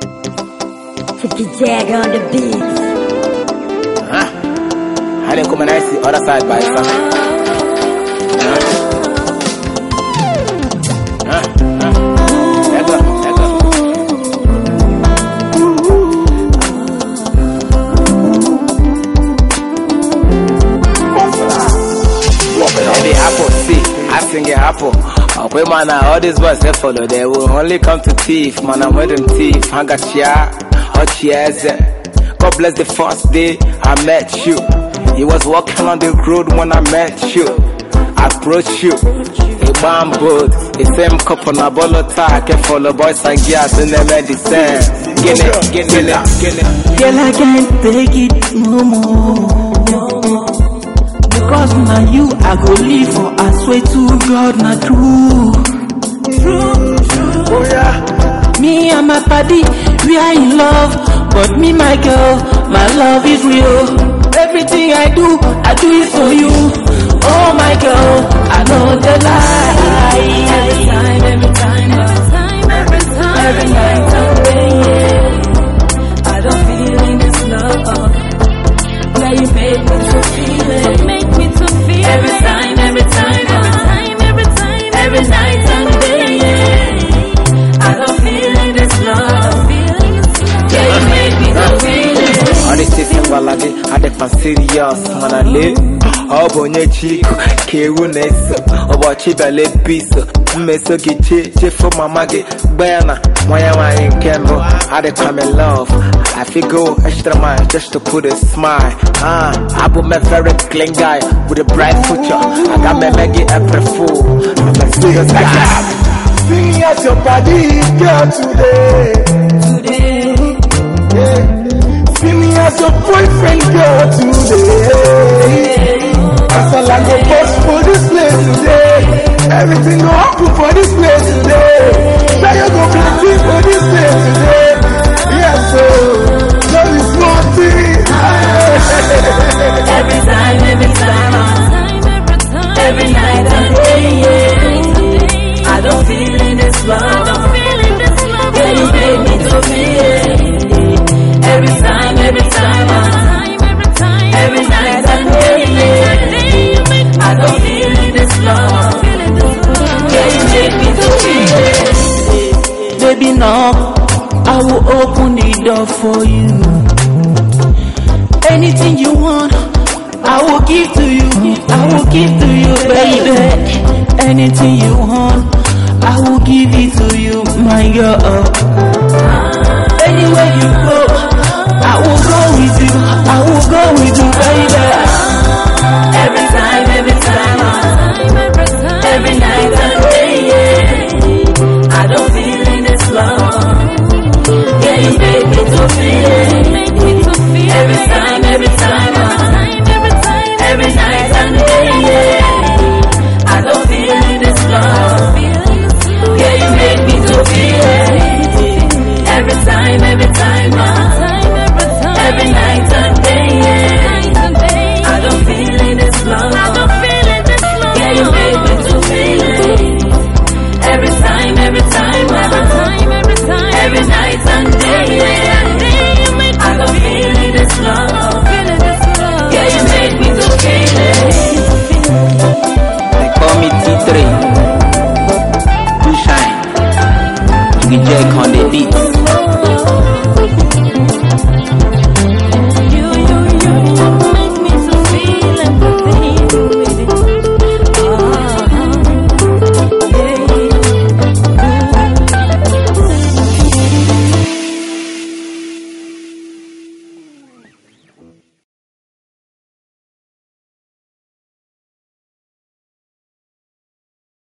Chicky Jag on the beat. Huh? How they come and I see other side by some? Huh? Huh? Huh? Let go, let go. Baby apple, see, I sing it apple. Oh, okay, man, all these boys they follow, they will only come to thief. Man, I'm with them thief. I ya, oh, hot years. God bless the first day I met you. He was walking on the road when I met you. Approach you, a bamboo, the same couple na bolo talk, and follow boys and girls in the medicine. Get it, get it, get it. Girl, I can't take it no more. Because now you, I go live for. I swear to God, not true. True, true. Oh yeah. Me and my buddy, we are in love. But me, my girl, my love is real. Everything I do, I do it for you. Oh my girl, I know the lie. Every time, every time, every time, every time, every night and day. Walade, I dey serious, man I live. Ọ bụ onye chiku ka ewu na-eso ụbọchị bịala ebiso mmeso gị chie chefu mama gị gba ya na nwa ya nwaanyị nke mbụ adịkwa m in love. I fit go extra mile just to put a smile. Ah, abụ m a very clean guy with a bright future. Aga m eme gị April fool. I'm a serious guy. See me as your body girl today. Today, Yeah. As your boyfriend girl today. As I go post for this place today. Everything go happen for this place today. Now you go plenty for this place today. Yes, so love is one thing. every time, every time, every night Knock, I will open the door for you. Anything you want, I will give to you. I will give to you, baby. Anything you want, I will give it to you, my girl. Anywhere you go.